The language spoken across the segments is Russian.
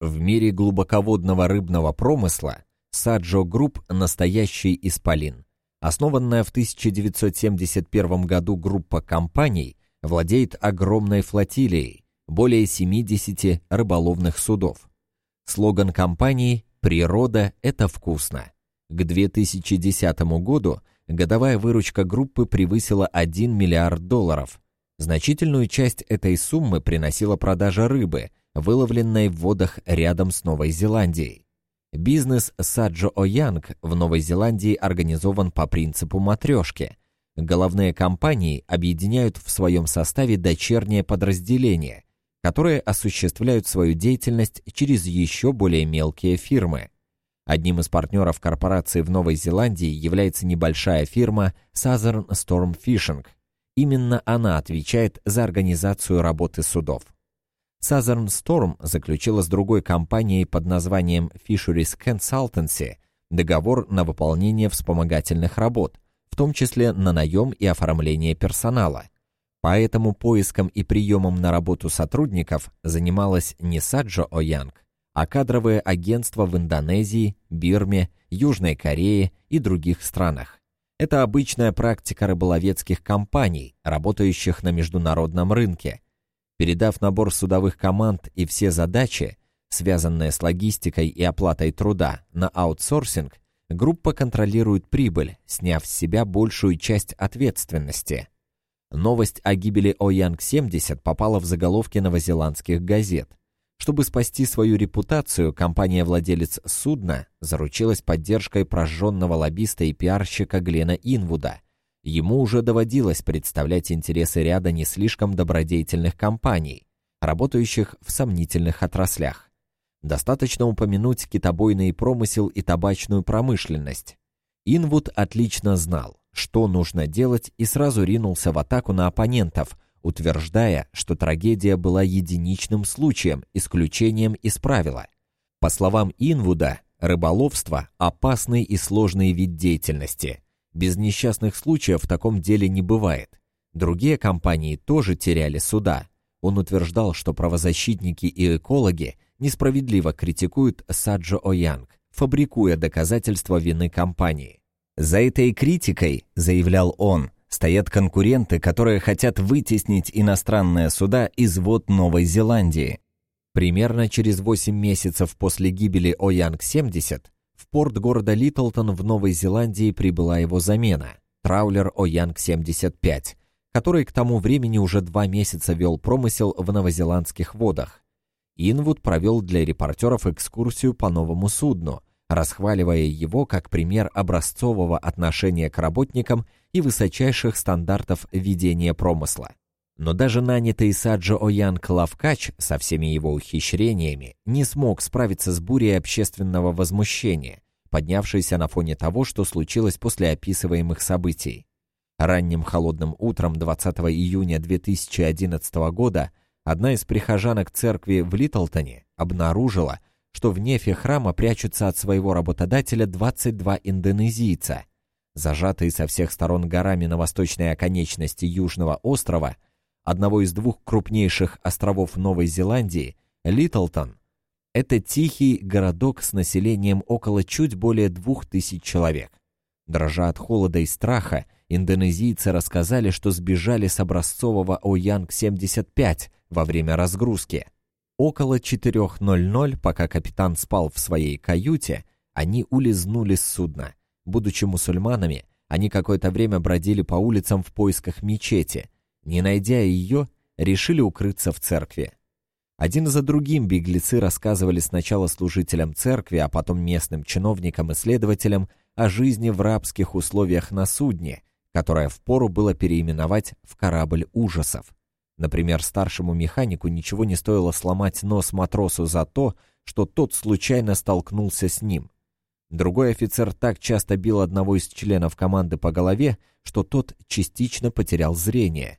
В мире глубоководного рыбного промысла Саджо Групп – настоящий исполин. Основанная в 1971 году группа компаний владеет огромной флотилией, более 70 рыболовных судов. Слоган компании «Природа – это вкусно». К 2010 году годовая выручка группы превысила 1 миллиард долларов. Значительную часть этой суммы приносила продажа рыбы, выловленной в водах рядом с Новой Зеландией. Бизнес Саджо Оянг в Новой Зеландии организован по принципу матрешки. Головные компании объединяют в своем составе дочерние подразделения, которые осуществляют свою деятельность через еще более мелкие фирмы. Одним из партнеров корпорации в Новой Зеландии является небольшая фирма Southern Storm Fishing. Именно она отвечает за организацию работы судов. Southern Storm заключила с другой компанией под названием Fisheries Consultancy договор на выполнение вспомогательных работ, в том числе на наем и оформление персонала. Поэтому поиском и приемом на работу сотрудников занималась не Саджо Оянг, а кадровые агентства в Индонезии, Бирме, Южной Корее и других странах. Это обычная практика рыболовецких компаний, работающих на международном рынке – Передав набор судовых команд и все задачи, связанные с логистикой и оплатой труда, на аутсорсинг, группа контролирует прибыль, сняв с себя большую часть ответственности. Новость о гибели Оянг-70 попала в заголовки новозеландских газет. Чтобы спасти свою репутацию, компания-владелец судна заручилась поддержкой прожженного лоббиста и пиарщика Глена Инвуда – Ему уже доводилось представлять интересы ряда не слишком добродетельных компаний, работающих в сомнительных отраслях. Достаточно упомянуть китобойный промысел и табачную промышленность. Инвуд отлично знал, что нужно делать и сразу ринулся в атаку на оппонентов, утверждая, что трагедия была единичным случаем, исключением из правила. По словам Инвуда, рыболовство – опасный и сложный вид деятельности – без несчастных случаев в таком деле не бывает. Другие компании тоже теряли суда. Он утверждал, что правозащитники и экологи несправедливо критикуют Саджо Оянг, фабрикуя доказательства вины компании. «За этой критикой, — заявлял он, — стоят конкуренты, которые хотят вытеснить иностранные суда из вод Новой Зеландии. Примерно через 8 месяцев после гибели Оянг-70 в порт города Литлтон в Новой Зеландии прибыла его замена – траулер Оянг-75, который к тому времени уже два месяца вел промысел в новозеландских водах. Инвуд провел для репортеров экскурсию по новому судну, расхваливая его как пример образцового отношения к работникам и высочайших стандартов ведения промысла. Но даже нанятый Саджо Оянг Лавкач со всеми его ухищрениями не смог справиться с бурей общественного возмущения, поднявшейся на фоне того, что случилось после описываемых событий. Ранним холодным утром 20 июня 2011 года одна из прихожанок церкви в Литлтоне обнаружила, что в нефе храма прячутся от своего работодателя 22 индонезийца. Зажатые со всех сторон горами на восточной оконечности Южного острова – одного из двух крупнейших островов Новой Зеландии, Литлтон, это тихий городок с населением около чуть более двух тысяч человек. Дрожа от холода и страха, индонезийцы рассказали, что сбежали с образцового Оянг-75 во время разгрузки. Около 4.00, пока капитан спал в своей каюте, они улизнули с судна. Будучи мусульманами, они какое-то время бродили по улицам в поисках мечети – не найдя ее, решили укрыться в церкви. Один за другим беглецы рассказывали сначала служителям церкви, а потом местным чиновникам и следователям о жизни в рабских условиях на судне, которое впору было переименовать в корабль ужасов. Например, старшему механику ничего не стоило сломать нос матросу за то, что тот случайно столкнулся с ним. Другой офицер так часто бил одного из членов команды по голове, что тот частично потерял зрение.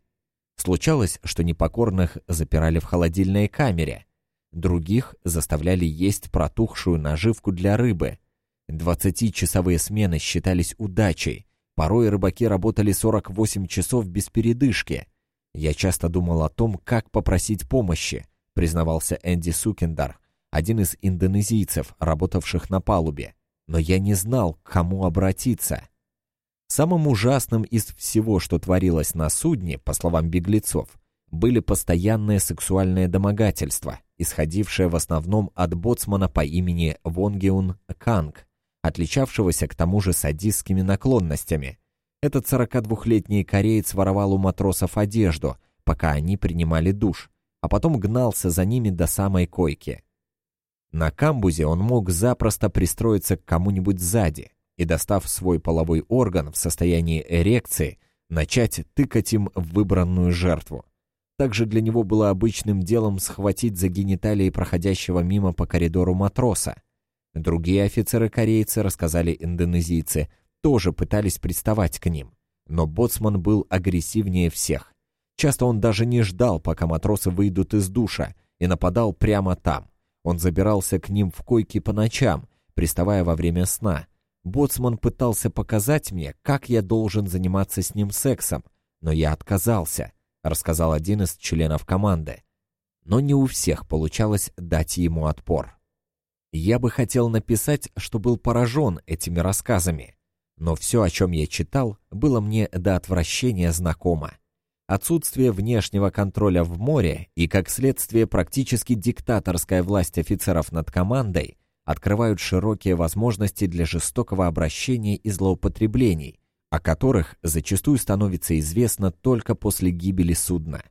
Случалось, что непокорных запирали в холодильной камере, других заставляли есть протухшую наживку для рыбы. Двадцатичасовые смены считались удачей, порой рыбаки работали 48 часов без передышки. Я часто думал о том, как попросить помощи, признавался Энди Сукендар, один из индонезийцев, работавших на палубе, но я не знал, к кому обратиться. Самым ужасным из всего, что творилось на судне, по словам беглецов, были постоянное сексуальное домогательство, исходившее в основном от боцмана по имени Вонгеун Канг, отличавшегося к тому же садистскими наклонностями. Этот 42-летний кореец воровал у матросов одежду, пока они принимали душ, а потом гнался за ними до самой койки. На камбузе он мог запросто пристроиться к кому-нибудь сзади и, достав свой половой орган в состоянии эрекции, начать тыкать им в выбранную жертву. Также для него было обычным делом схватить за гениталии проходящего мимо по коридору матроса. Другие офицеры-корейцы, рассказали индонезийцы, тоже пытались приставать к ним. Но боцман был агрессивнее всех. Часто он даже не ждал, пока матросы выйдут из душа, и нападал прямо там. Он забирался к ним в койки по ночам, приставая во время сна. Боцман пытался показать мне, как я должен заниматься с ним сексом, но я отказался, рассказал один из членов команды. Но не у всех получалось дать ему отпор. Я бы хотел написать, что был поражен этими рассказами, но все, о чем я читал, было мне до отвращения знакомо. Отсутствие внешнего контроля в море и, как следствие, практически диктаторская власть офицеров над командой открывают широкие возможности для жестокого обращения и злоупотреблений, о которых зачастую становится известно только после гибели судна.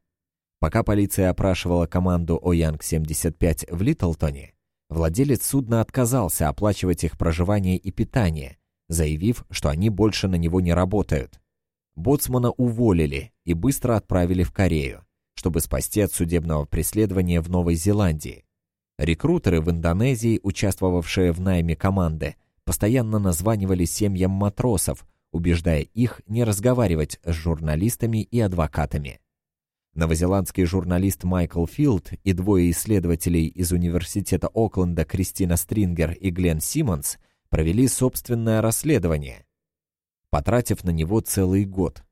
Пока полиция опрашивала команду Оянг-75 в Литлтоне, владелец судна отказался оплачивать их проживание и питание, заявив, что они больше на него не работают. Боцмана уволили и быстро отправили в Корею, чтобы спасти от судебного преследования в Новой Зеландии. Рекрутеры в Индонезии, участвовавшие в найме команды, постоянно названивали семьям матросов, убеждая их не разговаривать с журналистами и адвокатами. Новозеландский журналист Майкл Филд и двое исследователей из Университета Окленда Кристина Стрингер и Глен Симмонс провели собственное расследование, потратив на него целый год.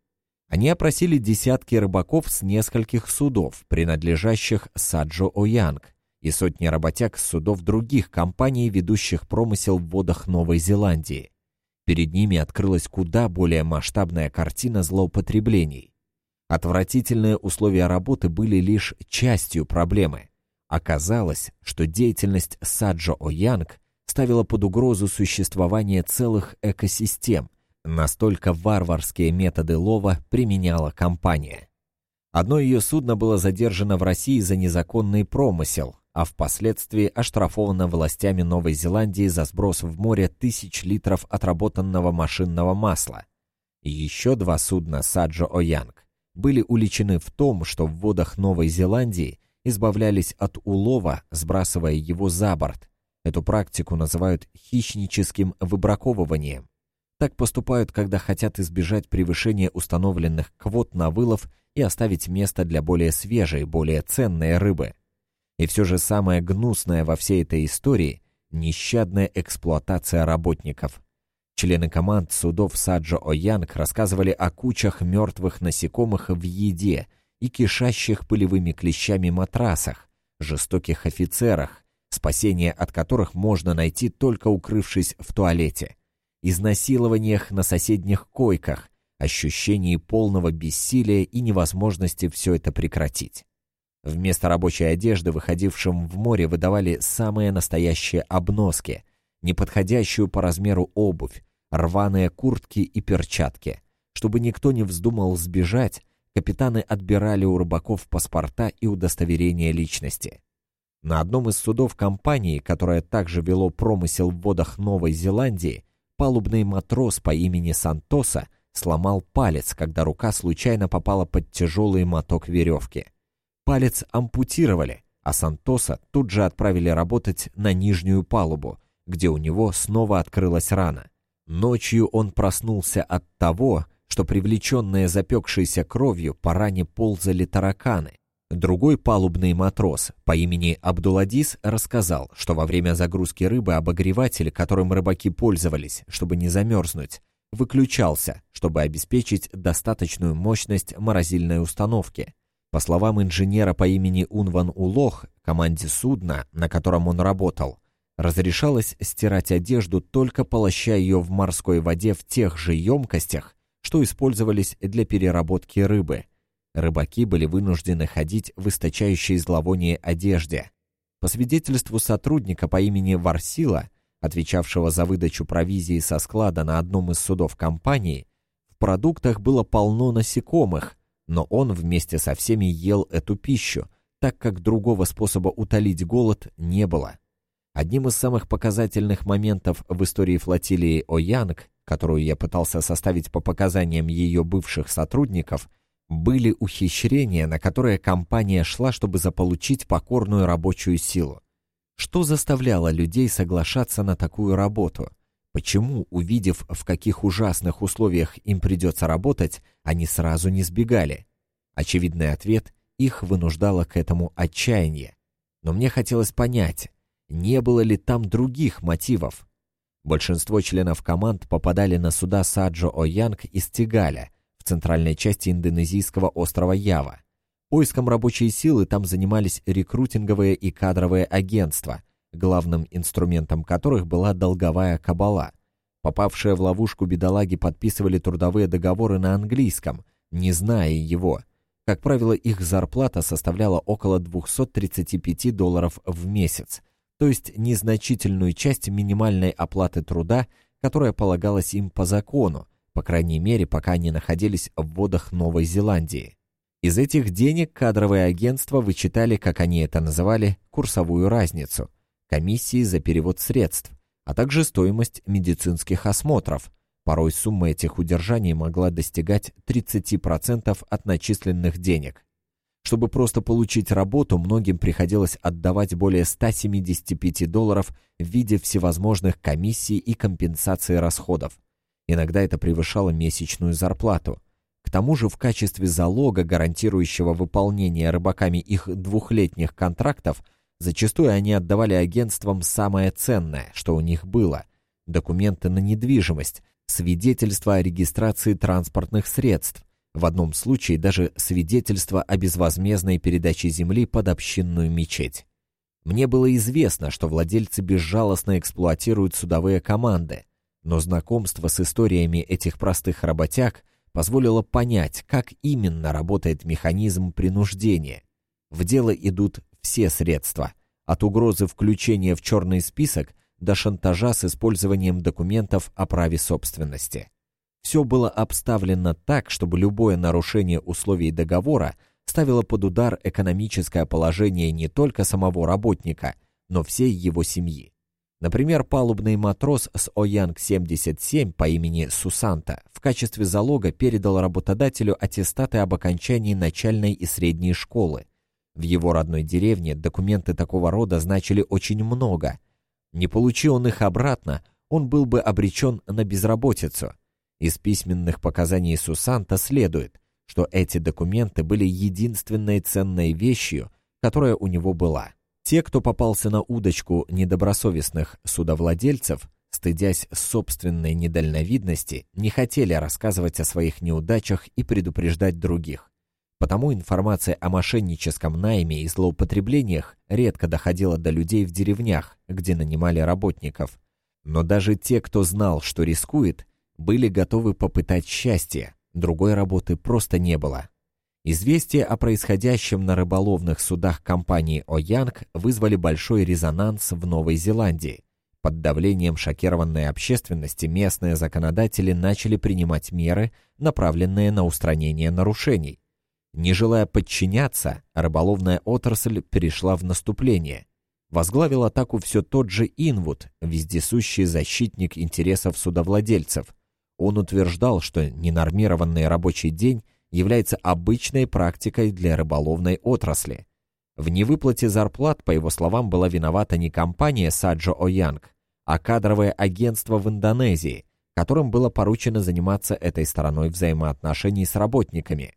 Они опросили десятки рыбаков с нескольких судов, принадлежащих Саджо Оянг, и сотни работяг с судов других компаний, ведущих промысел в водах Новой Зеландии. Перед ними открылась куда более масштабная картина злоупотреблений. Отвратительные условия работы были лишь частью проблемы. Оказалось, что деятельность Саджо Оянг ставила под угрозу существование целых экосистем, Настолько варварские методы лова применяла компания. Одно ее судно было задержано в России за незаконный промысел, а впоследствии оштрафовано властями Новой Зеландии за сброс в море тысяч литров отработанного машинного масла. еще два судна Саджо Оянг были уличены в том, что в водах Новой Зеландии избавлялись от улова, сбрасывая его за борт. Эту практику называют хищническим выбраковыванием. Так поступают, когда хотят избежать превышения установленных квот на вылов и оставить место для более свежей, более ценной рыбы. И все же самое гнусное во всей этой истории – нещадная эксплуатация работников. Члены команд судов Саджо Оянг рассказывали о кучах мертвых насекомых в еде и кишащих пылевыми клещами матрасах, жестоких офицерах, спасение от которых можно найти только укрывшись в туалете – изнасилованиях на соседних койках, ощущении полного бессилия и невозможности все это прекратить. Вместо рабочей одежды выходившим в море выдавали самые настоящие обноски, неподходящую по размеру обувь, рваные куртки и перчатки. Чтобы никто не вздумал сбежать, капитаны отбирали у рыбаков паспорта и удостоверения личности. На одном из судов компании, которое также вело промысел в водах Новой Зеландии, палубный матрос по имени Сантоса сломал палец, когда рука случайно попала под тяжелый моток веревки. Палец ампутировали, а Сантоса тут же отправили работать на нижнюю палубу, где у него снова открылась рана. Ночью он проснулся от того, что привлеченные запекшейся кровью по ране ползали тараканы, Другой палубный матрос по имени Абдуладис рассказал, что во время загрузки рыбы обогреватель, которым рыбаки пользовались, чтобы не замерзнуть, выключался, чтобы обеспечить достаточную мощность морозильной установки. По словам инженера по имени Унван Улох, команде судна, на котором он работал, разрешалось стирать одежду, только полоща ее в морской воде в тех же емкостях, что использовались для переработки рыбы. Рыбаки были вынуждены ходить в источающей зловоние одежде. По свидетельству сотрудника по имени Варсила, отвечавшего за выдачу провизии со склада на одном из судов компании, в продуктах было полно насекомых, но он вместе со всеми ел эту пищу, так как другого способа утолить голод не было. Одним из самых показательных моментов в истории флотилии «Оянг», которую я пытался составить по показаниям ее бывших сотрудников, были ухищрения, на которые компания шла, чтобы заполучить покорную рабочую силу. Что заставляло людей соглашаться на такую работу? Почему, увидев, в каких ужасных условиях им придется работать, они сразу не сбегали? Очевидный ответ – их вынуждало к этому отчаяние. Но мне хотелось понять, не было ли там других мотивов. Большинство членов команд попадали на суда Саджо-Оянг из Тигаля, в центральной части индонезийского острова Ява. Поиском рабочей силы там занимались рекрутинговые и кадровые агентства, главным инструментом которых была долговая кабала. Попавшие в ловушку бедолаги подписывали трудовые договоры на английском, не зная его. Как правило, их зарплата составляла около 235 долларов в месяц, то есть незначительную часть минимальной оплаты труда, которая полагалась им по закону, по крайней мере, пока они находились в водах Новой Зеландии. Из этих денег кадровые агентства вычитали, как они это называли, курсовую разницу, комиссии за перевод средств, а также стоимость медицинских осмотров. Порой сумма этих удержаний могла достигать 30% от начисленных денег. Чтобы просто получить работу, многим приходилось отдавать более 175 долларов в виде всевозможных комиссий и компенсации расходов. Иногда это превышало месячную зарплату. К тому же в качестве залога, гарантирующего выполнение рыбаками их двухлетних контрактов, зачастую они отдавали агентствам самое ценное, что у них было – документы на недвижимость, свидетельства о регистрации транспортных средств, в одном случае даже свидетельство о безвозмездной передаче земли под общинную мечеть. Мне было известно, что владельцы безжалостно эксплуатируют судовые команды, но знакомство с историями этих простых работяг позволило понять, как именно работает механизм принуждения. В дело идут все средства, от угрозы включения в черный список до шантажа с использованием документов о праве собственности. Все было обставлено так, чтобы любое нарушение условий договора ставило под удар экономическое положение не только самого работника, но всей его семьи. Например, палубный матрос с Оянг-77 по имени Сусанта в качестве залога передал работодателю аттестаты об окончании начальной и средней школы. В его родной деревне документы такого рода значили очень много. Не получи он их обратно, он был бы обречен на безработицу – из письменных показаний Сусанта следует, что эти документы были единственной ценной вещью, которая у него была. Те, кто попался на удочку недобросовестных судовладельцев, стыдясь собственной недальновидности, не хотели рассказывать о своих неудачах и предупреждать других. Потому информация о мошенническом найме и злоупотреблениях редко доходила до людей в деревнях, где нанимали работников. Но даже те, кто знал, что рискует, были готовы попытать счастье, другой работы просто не было. Известия о происходящем на рыболовных судах компании «Оянг» вызвали большой резонанс в Новой Зеландии. Под давлением шокированной общественности местные законодатели начали принимать меры, направленные на устранение нарушений. Не желая подчиняться, рыболовная отрасль перешла в наступление. Возглавил атаку все тот же Инвуд, вездесущий защитник интересов судовладельцев – он утверждал, что ненормированный рабочий день является обычной практикой для рыболовной отрасли. В невыплате зарплат, по его словам, была виновата не компания Саджо Оянг, а кадровое агентство в Индонезии, которым было поручено заниматься этой стороной взаимоотношений с работниками.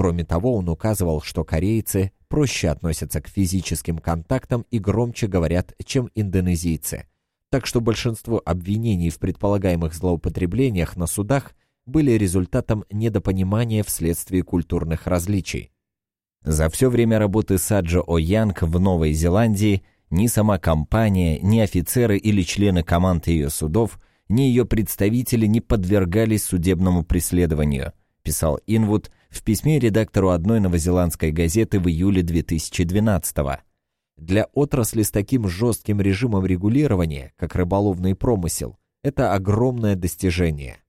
Кроме того, он указывал, что корейцы проще относятся к физическим контактам и громче говорят, чем индонезийцы – так что большинство обвинений в предполагаемых злоупотреблениях на судах были результатом недопонимания вследствие культурных различий. За все время работы Саджо О'Янг в Новой Зеландии ни сама компания, ни офицеры или члены команд ее судов, ни ее представители не подвергались судебному преследованию, писал Инвуд в письме редактору одной новозеландской газеты в июле 2012 года. Для отрасли с таким жестким режимом регулирования, как рыболовный промысел, это огромное достижение.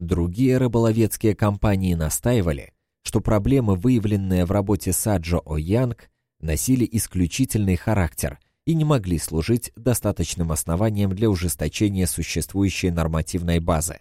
Другие рыболовецкие компании настаивали, что проблемы, выявленные в работе Саджо О'Янг, носили исключительный характер и не могли служить достаточным основанием для ужесточения существующей нормативной базы.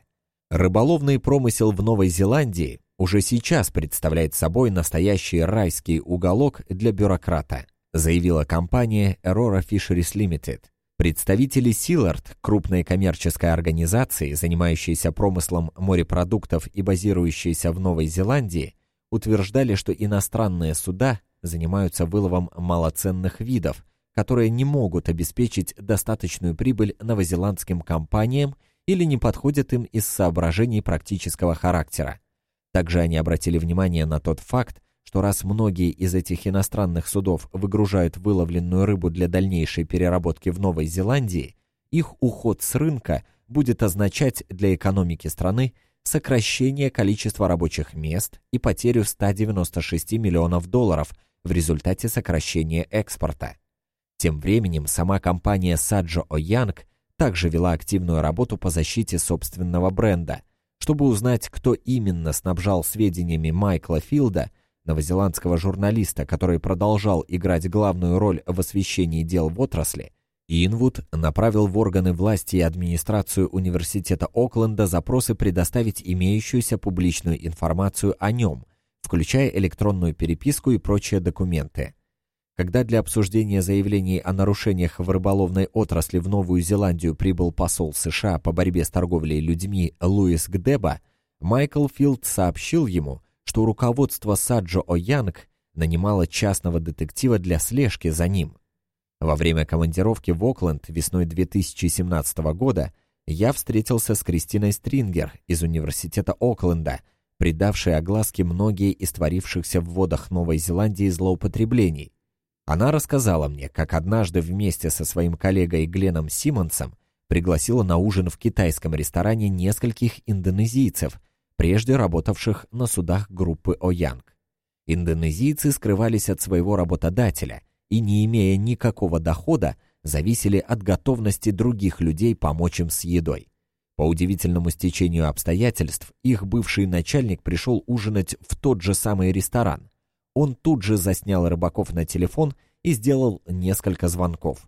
Рыболовный промысел в Новой Зеландии уже сейчас представляет собой настоящий райский уголок для бюрократа заявила компания Aurora Fisheries Limited. Представители Силард, крупной коммерческой организации, занимающейся промыслом морепродуктов и базирующейся в Новой Зеландии, утверждали, что иностранные суда занимаются выловом малоценных видов, которые не могут обеспечить достаточную прибыль новозеландским компаниям или не подходят им из соображений практического характера. Также они обратили внимание на тот факт, что раз многие из этих иностранных судов выгружают выловленную рыбу для дальнейшей переработки в Новой Зеландии, их уход с рынка будет означать для экономики страны сокращение количества рабочих мест и потерю 196 миллионов долларов в результате сокращения экспорта. Тем временем сама компания Sajo Oyanг также вела активную работу по защите собственного бренда, чтобы узнать, кто именно снабжал сведениями Майкла Филда – новозеландского журналиста, который продолжал играть главную роль в освещении дел в отрасли, Инвуд направил в органы власти и администрацию Университета Окленда запросы предоставить имеющуюся публичную информацию о нем, включая электронную переписку и прочие документы. Когда для обсуждения заявлений о нарушениях в рыболовной отрасли в Новую Зеландию прибыл посол США по борьбе с торговлей людьми Луис Гдеба, Майкл Филд сообщил ему, что руководство Саджо О'Янг нанимало частного детектива для слежки за ним. Во время командировки в Окленд весной 2017 года я встретился с Кристиной Стрингер из Университета Окленда, придавшей огласке многие из творившихся в водах Новой Зеландии злоупотреблений. Она рассказала мне, как однажды вместе со своим коллегой Гленом Симмонсом пригласила на ужин в китайском ресторане нескольких индонезийцев – прежде работавших на судах группы О'Янг. Индонезийцы скрывались от своего работодателя и, не имея никакого дохода, зависели от готовности других людей помочь им с едой. По удивительному стечению обстоятельств, их бывший начальник пришел ужинать в тот же самый ресторан. Он тут же заснял рыбаков на телефон и сделал несколько звонков.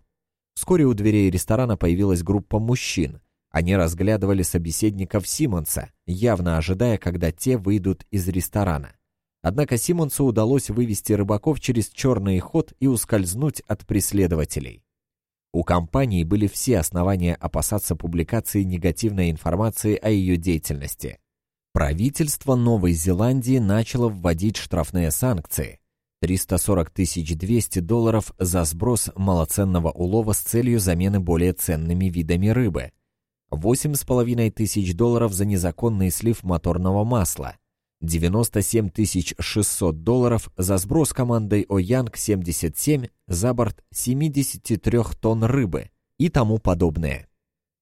Вскоре у дверей ресторана появилась группа мужчин, они разглядывали собеседников Симонса, явно ожидая, когда те выйдут из ресторана. Однако Симонсу удалось вывести рыбаков через черный ход и ускользнуть от преследователей. У компании были все основания опасаться публикации негативной информации о ее деятельности. Правительство Новой Зеландии начало вводить штрафные санкции – 340 200 долларов за сброс малоценного улова с целью замены более ценными видами рыбы – Восемь с половиной тысяч долларов за незаконный слив моторного масла, 97 600 долларов за сброс командой Оянг-77 за борт 73 тонн рыбы и тому подобное.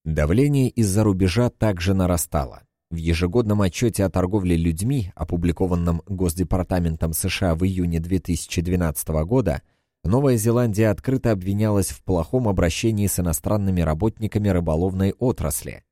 Давление из-за рубежа также нарастало. В ежегодном отчете о торговле людьми, опубликованном Госдепартаментом США в июне 2012 года, Новая Зеландия открыто обвинялась в плохом обращении с иностранными работниками рыболовной отрасли.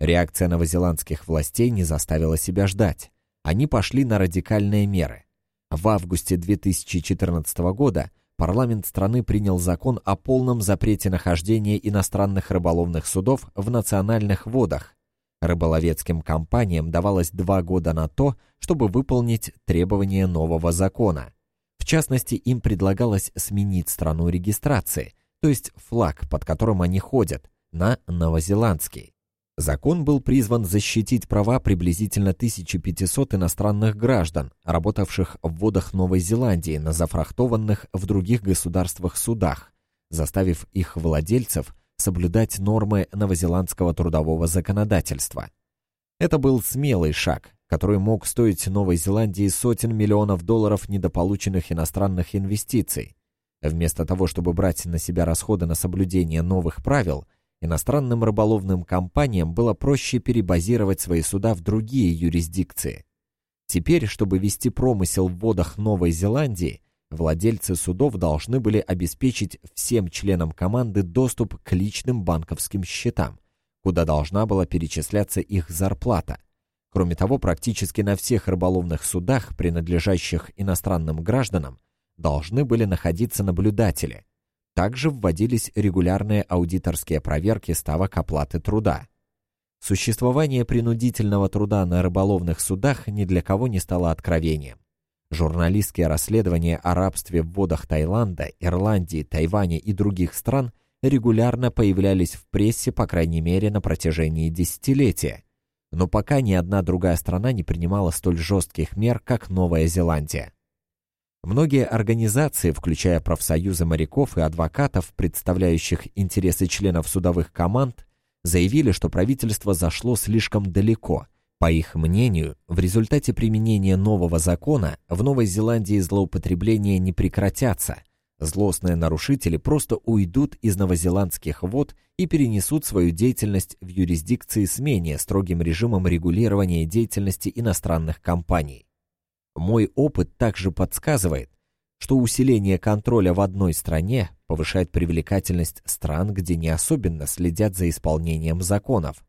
Реакция новозеландских властей не заставила себя ждать. Они пошли на радикальные меры. В августе 2014 года парламент страны принял закон о полном запрете нахождения иностранных рыболовных судов в национальных водах. Рыболовецким компаниям давалось два года на то, чтобы выполнить требования нового закона – в частности, им предлагалось сменить страну регистрации, то есть флаг, под которым они ходят, на новозеландский. Закон был призван защитить права приблизительно 1500 иностранных граждан, работавших в водах Новой Зеландии на зафрахтованных в других государствах судах, заставив их владельцев соблюдать нормы новозеландского трудового законодательства. Это был смелый шаг, который мог стоить Новой Зеландии сотен миллионов долларов недополученных иностранных инвестиций. Вместо того, чтобы брать на себя расходы на соблюдение новых правил, иностранным рыболовным компаниям было проще перебазировать свои суда в другие юрисдикции. Теперь, чтобы вести промысел в водах Новой Зеландии, владельцы судов должны были обеспечить всем членам команды доступ к личным банковским счетам, куда должна была перечисляться их зарплата. Кроме того, практически на всех рыболовных судах, принадлежащих иностранным гражданам, должны были находиться наблюдатели. Также вводились регулярные аудиторские проверки ставок оплаты труда. Существование принудительного труда на рыболовных судах ни для кого не стало откровением. Журналистские расследования о рабстве в водах Таиланда, Ирландии, Тайваня и других стран регулярно появлялись в прессе, по крайней мере, на протяжении десятилетия. Но пока ни одна другая страна не принимала столь жестких мер, как Новая Зеландия. Многие организации, включая профсоюзы моряков и адвокатов, представляющих интересы членов судовых команд, заявили, что правительство зашло слишком далеко – по их мнению, в результате применения нового закона в Новой Зеландии злоупотребления не прекратятся. Злостные нарушители просто уйдут из новозеландских вод и перенесут свою деятельность в юрисдикции с менее строгим режимом регулирования деятельности иностранных компаний. Мой опыт также подсказывает, что усиление контроля в одной стране повышает привлекательность стран, где не особенно следят за исполнением законов.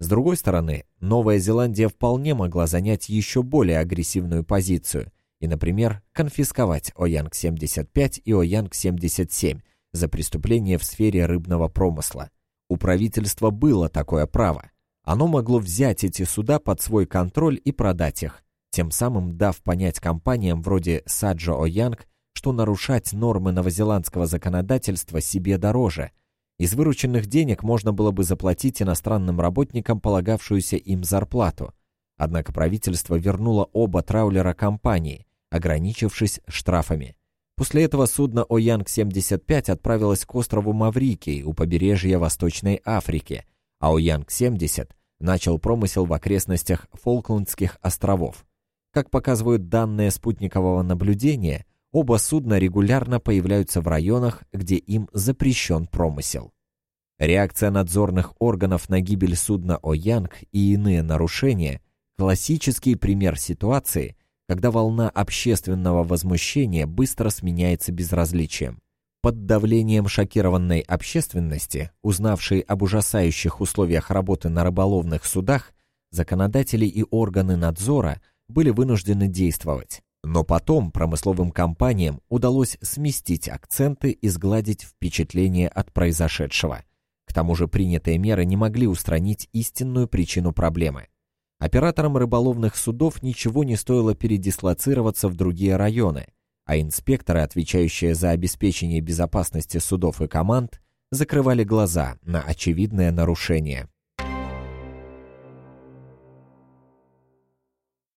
С другой стороны, Новая Зеландия вполне могла занять еще более агрессивную позицию и, например, конфисковать Оянг-75 и Оянг-77 за преступления в сфере рыбного промысла. У правительства было такое право. Оно могло взять эти суда под свой контроль и продать их, тем самым дав понять компаниям вроде Саджо Оянг, что нарушать нормы новозеландского законодательства себе дороже – из вырученных денег можно было бы заплатить иностранным работникам полагавшуюся им зарплату. Однако правительство вернуло оба траулера компании, ограничившись штрафами. После этого судно Оянг-75 отправилось к острову Маврикий у побережья Восточной Африки, а Оянг-70 начал промысел в окрестностях Фолклендских островов. Как показывают данные спутникового наблюдения, Оба судна регулярно появляются в районах, где им запрещен промысел. Реакция надзорных органов на гибель судна «Оянг» и иные нарушения – классический пример ситуации, когда волна общественного возмущения быстро сменяется безразличием. Под давлением шокированной общественности, узнавшей об ужасающих условиях работы на рыболовных судах, законодатели и органы надзора были вынуждены действовать. Но потом промысловым компаниям удалось сместить акценты и сгладить впечатление от произошедшего. К тому же принятые меры не могли устранить истинную причину проблемы. Операторам рыболовных судов ничего не стоило передислоцироваться в другие районы, а инспекторы, отвечающие за обеспечение безопасности судов и команд, закрывали глаза на очевидное нарушение.